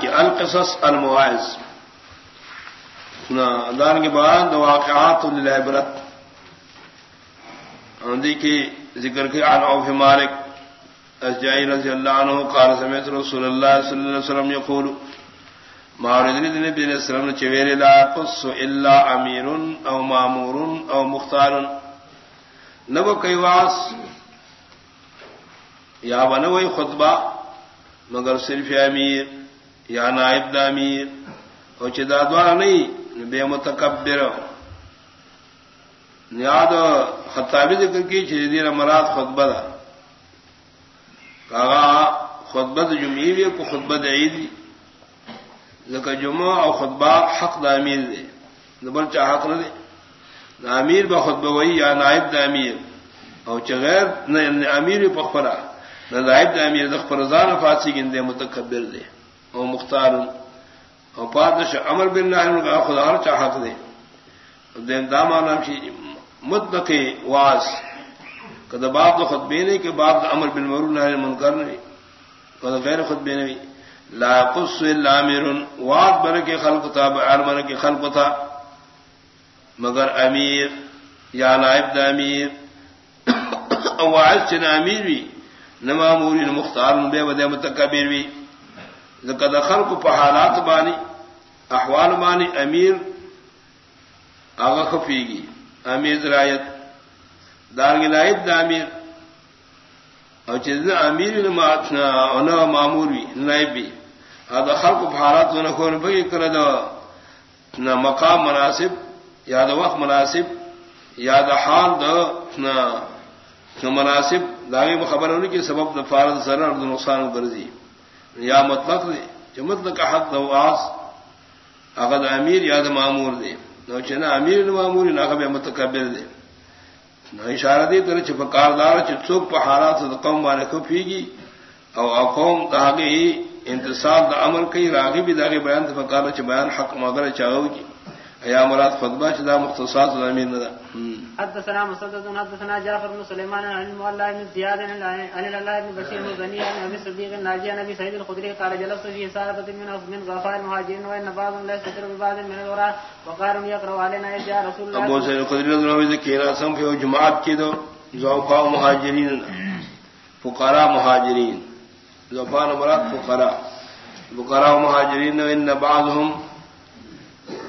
کی القصص المواعظ۔ دان کے بعد واقعات العبرت کی ذکر کے عن عوف مالک اسجائی رضی اللہ عنہ قال سمیت رسول اللہ صلی اللہ علیہ وسلم یقول مارد نبی علیہ السلام نے چویر لا قص الا امیر او مامور او مختار۔ نبو کئی واس یا بنوئی خطبہ، مگر صرف امیر۔ یا نائب دا امیر. او چدا دوارا نہیں بے متکبر نیاد خطابی ذکر کی چیزی مراد خطبہ دا. کہا خطبہ جمعی بھی کو خطبہ عیدی ذکر جمعہ او خطبہ حق دا امیر دے. نبل چاہ حق نہ دے امیر با خطبہ وہی یا نائب دا امیر. او چغیر نہ امیر پخرا نہ نائب دا امیر دخ فرزان فاسی گندے متکبر دے. او مختار او پادش امر بن نہ خدا ہر چاہ حق دے۔ دین داما نام شی مطلق واس۔ کد باب تو خطبے نے کہ باب امر بن مرون نہ منکر نہیں کد غیر خطبے نے لا قص الا امیر واد بر کے خلق تھا ارمن کے خلق تھا مگر امیر یا نائب دا امیر۔ او عز امیر بھی۔ نماموری مختار بے ودے متکبر بھی۔ لقد خلق په حالات بانی احوال بانی امیر آغا خفیگی امیر رایت دار گلائب دا امیر. اور چیز امیر معمور بھی نائب بھی آدھا خلق بھارت نہ کھول بھائی کر دو نہ مقام مناسب یا دا وقت مناسب یا دا حال دو مناسب داغی خبر ہونے کی سبب دا فارد سر اور نقصان گرزی یا مطلق دے جو مطلق کا حق دو آس اگر امیر یا تو معمور دے نو چنا امیر معمور نہ کبھی متکبر دے نہ اشارہ دے تو چپ کاردار چوک پہاڑا تو قوم والے کو پھیگی او قوم داغی انتصاب دا عمل کئی راغی بھی داغی بیان تو فکار چھ بیان حق مگر چاہو گی یا مراد خطبہ چدا مختصات الامیر ندا حدثنا مسدد حدثنا جعفر بن سليمان عن المولى بن زياد عن الله بن بشير بن غني عن ابي صديق الناجي عن ابي سعيد الخدري قال جلست في سارة من من غفاء المهاجرين وان بعض لا يستتر ببعض من الوراء وقال يقرا علينا يا رسول الله ابو سعيد الخدري رضي الله عنه كيرا سم في جماعت کی دو زوقاء مهاجرين. فقراء مهاجرين. زوقاء مراد فقراء. فقراء مهاجرين وان بعضهم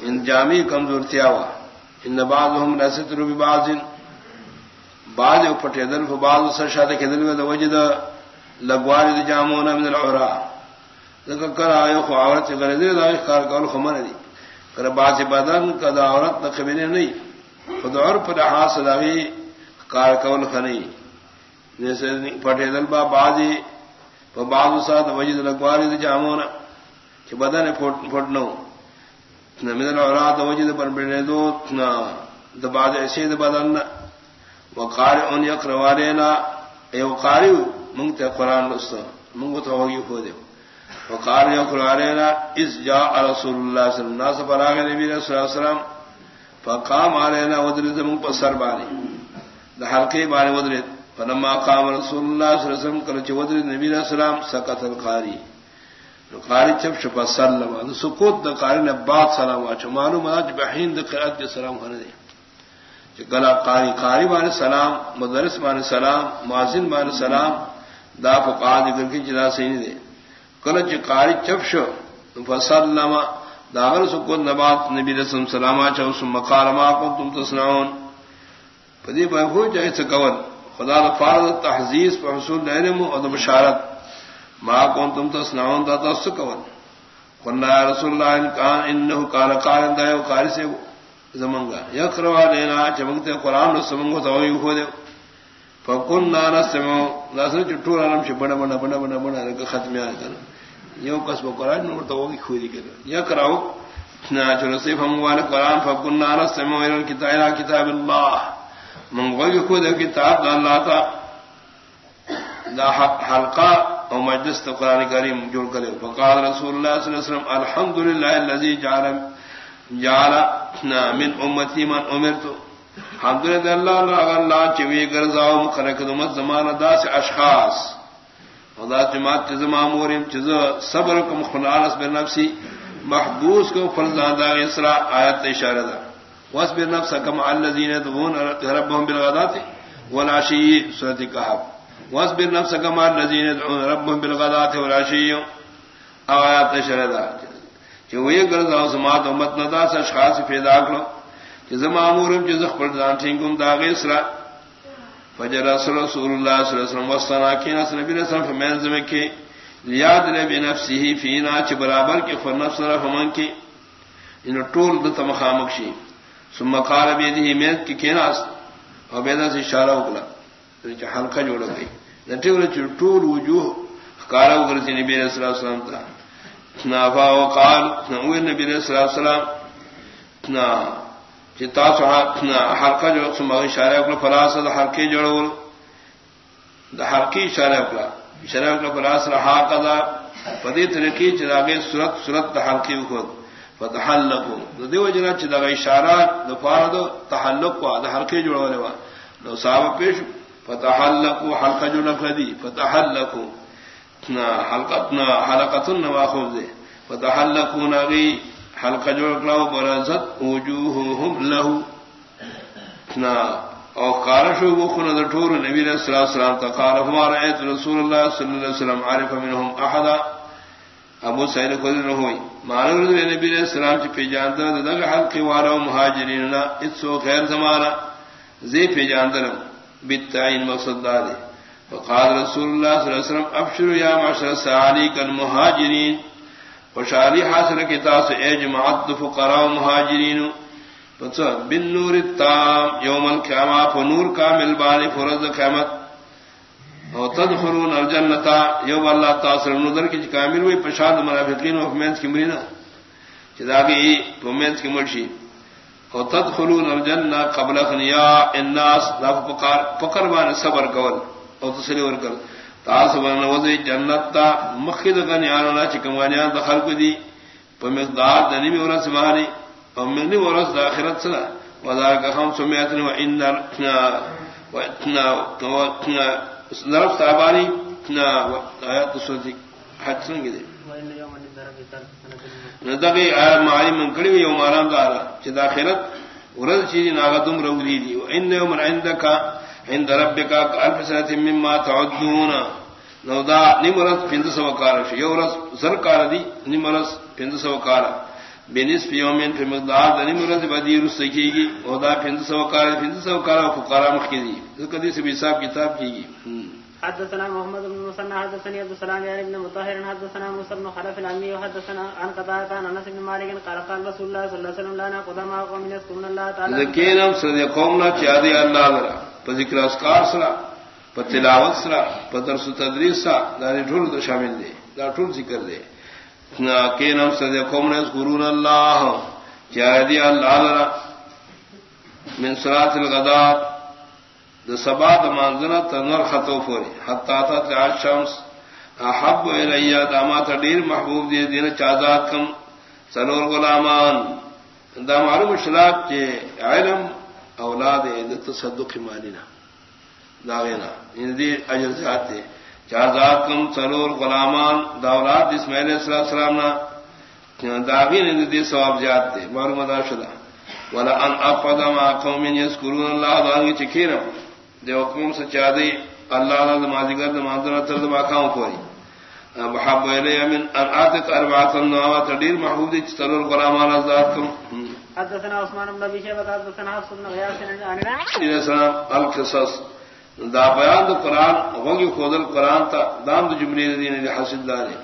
ان جامی کمزور تھیا ہوا۔ ان بعض ہم نسط روبی باز بعض پٹے دل بعض سر شاد کے دل میں وجد لگوار جامو نہ من العرا۔ ذکر کر آئے خو عورت سے کرے دے داش کار کول خمن دی۔ کر باز بدن کا دا عورت نہ قبیلے نہیں خود اور پر ہاس لگی کار کول خنی جیسے پٹے دل با بازی بعض ساتھ وجد لگوار جامو نہ کہ بدن پھٹ پھٹنو من الاوراد وجد پر بڑنے دو دباد ایسے بدن وقار ان یقروالنا اے وقاری منگتے قرآن لسا منگو تو ہوگی کھو دے وقار یقروالنا اس جا رسول اللہ صلی اللہ علیہ وسلم، ناس پر آگے نبی صلی اللہ علیہ وسلم فقام علینا ودرد منگ پر سر بانی دا حلقی بانی ودرد فلما قام رسول اللہ صلی اللہ علیہ وسلم کلچ ودرد نبی صلی اللہ علیہ وسلم سکت القاری۔ قاری چپ چپا سلم سکوت دا قاری نے بات سلام واچو معلوم آج بحین دا قرآت کے سلام ہونے دے گلا قاری قاری مان سلام، مدرس مان سلام معذن مان سلام، دا فقا ذکر کی جدا سے نہیں دے کل چ قاری چپ شو فسلم داغر سکوت نبات نبی رسم سلام آچو سم مقالما کو تم تسناون پدی بہو جائے سکون خدا دا فارد تحزیز پر حصول علم و بشارت. ما کون تم تو سناؤں دا تو سکون قلنا رسول اللہ ان کان انہو کان قارن دا یو قاری سے زمنگا یقروا لینا چمکتے قرآن رو سمنگو تو یو ہو دے فکننا نسمو لاسن چٹور علم چھ بڑا بڑا بڑا بڑا بڑا رکا ختمی آنے کرنا یو قسم قرآن نور تو ہوگی کھوئی کرنا یقراو نا چلو صرف ہم والا قرآن فکننا نسمو الى کتاب کتاب اللہ منگوئی کھو دے کتاب دا اللہ تا دا حلقہ او مجلس تو قرآن کریم جوڑ کرے فقال رسول اللہ صلی اللہ علیہ وسلم الحمد للہ الذي جعل جعل من امتی من امرت الحمد للہ اللہ اللہ چوی گرزاو مخرق دمت زمان، دا سے اشخاص۔ خدا جماعت کے چیز معموریم چیز صبر کم خلالس بر نفسی، محبوس کو فرزادہ اسرا، آیت اشارہ دا۔ وصبر نفس کم الذین يدعون ربهم بالغداة والعشی سورۃ کہف۔ وصبر نفس کم الذین يدعون ربهم بالغداة والعشی آیات اشارہ دا کہ وہ یہ غرض او سماعت امت ندا سے اشخاص پیدا کرو کہ زمامورم چیز خپل ځان ټینګوم دا غي اسرا فجر رسول اللہ صلی اللہ علیہ وسلم وصنا کی نس نبی علیہ السلام فرمائے میں کہ یاد نے بنفسه فینا چ برابر کے فرنفس طرف من کی یعنی ان ټول د تمخامک شي. ثم قال بيده میت کی کیناس او بیدا سے اشارہ وکړه، چې حلقہ جوړ کړي د ټول چې ټول وجوه قال وګرځي نبی علیہ الصلوۃ والسلام ته. نافا وقال نو نبی علیہ الصلوۃ والسلام، نا چتا تاسو حلقہ جو سم اشارہ وکړه فلاس د حلقې جوړول. د حلقې اشارہ وکړه. اشارہ وکړه فلاس رها قضا پدې طریقې چې داګه صورت صورت د حلقې وکړه فتحلقوا د دیو جنا چې دغه اشارات د فارد تحلق وا د حلقې جوړول و نو صاحب پیش فتحلقوا حلقه جوړ کړی فتحلقوا. نا حلقتنا حلقتنا واخذ ده فتحلقوا نغي حلقہ جوڑ کلاو برزت وجوہهم له. نا، او قارشو بخنا در طور نبی علیہ السلام السلام تقال فما رأيت رسول اللہ صلی اللہ علیہ وسلم عارف منهم احدا. ابو سعید خودن ہوئی. معلوم رضی نبی علیہ السلام چی پی جاندر دغ حلقی والا و مہاجرین اتسو خیر زمانا زی پی جانتا جاندر بالتعین مقصد دارے فقال رسول اللہ صلی اللہ علیہ وسلم ابشروا یا معشر سعالی کن مہاجرین خوشحالی حاصل کی تاس اے جماعت فقراء مہاجرین بن نور التام یوم القیامہ فنور کامل بان فرض قیامت او تدخلون الجنتا یوم اللہ تاثر نظر کی کامل ہوئی پشاد منافقین و فمینس کی مرینا چداگی فمینس کی مرشی۔ او تدخلون الجنہ قبل خنیا الناس لاف پکار پکر بان صبر قول او تسلی ورکل تاس بن وزی جنت تا مخید گن یانا چکمانیان دخل کو دی پا مقدار دنی میں ورس مہاری او منی ورس دا آخرت سنا وذا کا ہم سمیتن و ان و اتنا و اتنا ضرب صحابانی اتنا و آیات سوزی حج سنگی دی ندقی آیات معالی من کڑی یوم آرام دارا چی دا ورد چیزی ناغتم رو دی دی و ان یوم عندکا عند ربك الف سنه مما تعدون. نو دا نمرس پند سو کار ش یورس زر کار دی نمرس پند سو کار بنس پیومن فی مقدار نمرس بدیر سکیگی او دا پند سو کار پند سو کار فقرا مخیدی کدی سے حساب کتاب کیگی حدثنا محمد بن مسنى، حدثني عبد السلام يعني ابن مطهر، حدثنا موسى بن خلف العمي، وحدثنا عن قتادة عن انس بن مالك قال قال رسول الله صلى الله عليه وسلم، لا نقض ما قوم يذكرون الله تعالى. ذكرنا سر قومنا چادي الله ذرا پا ذکر اسکار سرا، پا سرا، پا درس تدریس سرا داری ٹھول دا شامل دے دا ٹھول ذکر دے کہ نم سد قوم قرون اللہ چاہ دیا اللہ من سرات الغدا دا سبا دا منزلہ تنور خطو فوری حتی تا شمس. احب الیہ دامات دیر محبوب دی دین چازات کم. سنور غلامان. دا معلوم شلاق چے علم اولاد تصدق مالینا داغینا ان دی اجر زیاد دے چار ذات کم سرور غلامان، دا اولاد اسماعیل علیہ السلام نا داغین ان دی ثواب زیاد دے معلوم دا شدا ولا ان افض ما قوم یذکرون اللہ داغی چکینا دے حکم سے چادی اللہ اللہ مازیگر دماندر تر دما کاؤں کوئی محب الی من ان اتق اربعۃ النوات دیر محبوب دی سرور غلامان ذات کم حدثنا عثمان بن ابي شيبه حدثنا حفص بن غياث عن القصص۔ دا بیان دا قرآن وگی خودل قرآن تا دام دا جملی دین دی حسد دارے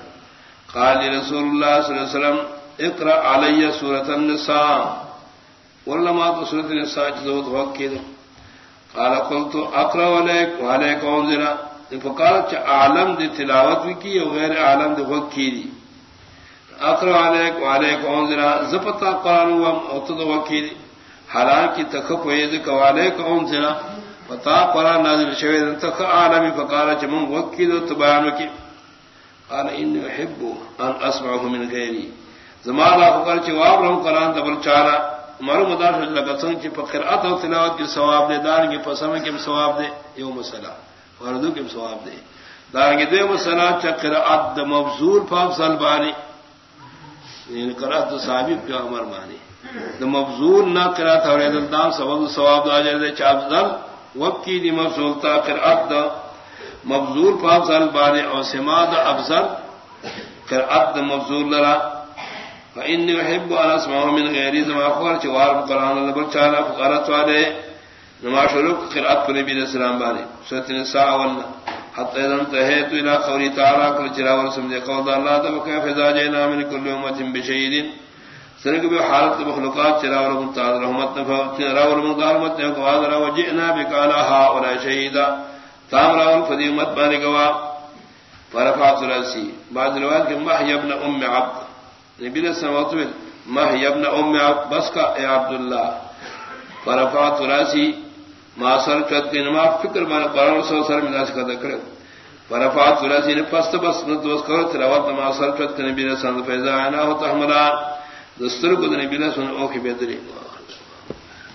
قال رسول اللہ صلی اللہ علیہ وسلم اقرأ علی سورة النساء۔ ولما تو سورة النساء چیزوت وقت کی دا قال قلت اقرأ علیک وعلیک انزنا فقالت عالم دی تلاوت بھی کی اور غیر عالم دی وقت کی دی. اقرا علیک وعلیک انذرا زپتا قران و اتد وقت کی وکیل حالانکہ تخف وید کوالیک انذرا پتا قران نازل شوی تخ عالم فقال چمن وکیل تو بیان کی قال ان احب ان اسمعه من غیری. زما لا فقر چ واب رہو قران دبر چارا. مرو مدار لگا سن چ قرات او تلاوت کی ثواب دے دار کی پسم کے ثواب دے یوم مسئلہ وردو کے ثواب دے دارنگی دے مسلا چکر اد مبزور پاپ سل بانی یعنی کرا تو صابب کیا عمر مانی دا مبزور نہ کرا تھا اور دام سبب ثواب دا جائے چاپ دل وقت کی دی مبزول تا کر اد مبزور پاپ سل بانی اور سما دا افضل کر اد مبزور لرا فإني أحب أن أسمعه من غيري زما خبر چوار قرآن نبر چالا فقرات والے نما شروع قرآت پر نبی السلام بانی سورة النساء والنا حتى إذا انتهيت إلى قولي تعالى كل جرا ورسم قول الله تبا كيف إذا جينا من كل أمة بشهيد سنك بحالة مخلوقات جرا ورسم تعالى رحمت نفوتنا را ورسم ظالمت نفوتنا وهذا وجئنا بك على هؤلاء شهيدا تام را ورسم فدي أمت باني قوا فرفعت رأسي بعد الوقت محي ابن أم عبد نبی نے سماعت میں ابن یبن ام بس کا اے عبداللہ۔ فرفات راسی ما سر کت کے نما فکر مان قرآن سو سر میں ملا کا دکڑ فرفات راسی نے پست بس نہ دوست کرو تلاوت ما سر کت کے نبی نے سند فیضا عنا ہوتا ہمرا دستر کو نبی نے سن او کی بہتری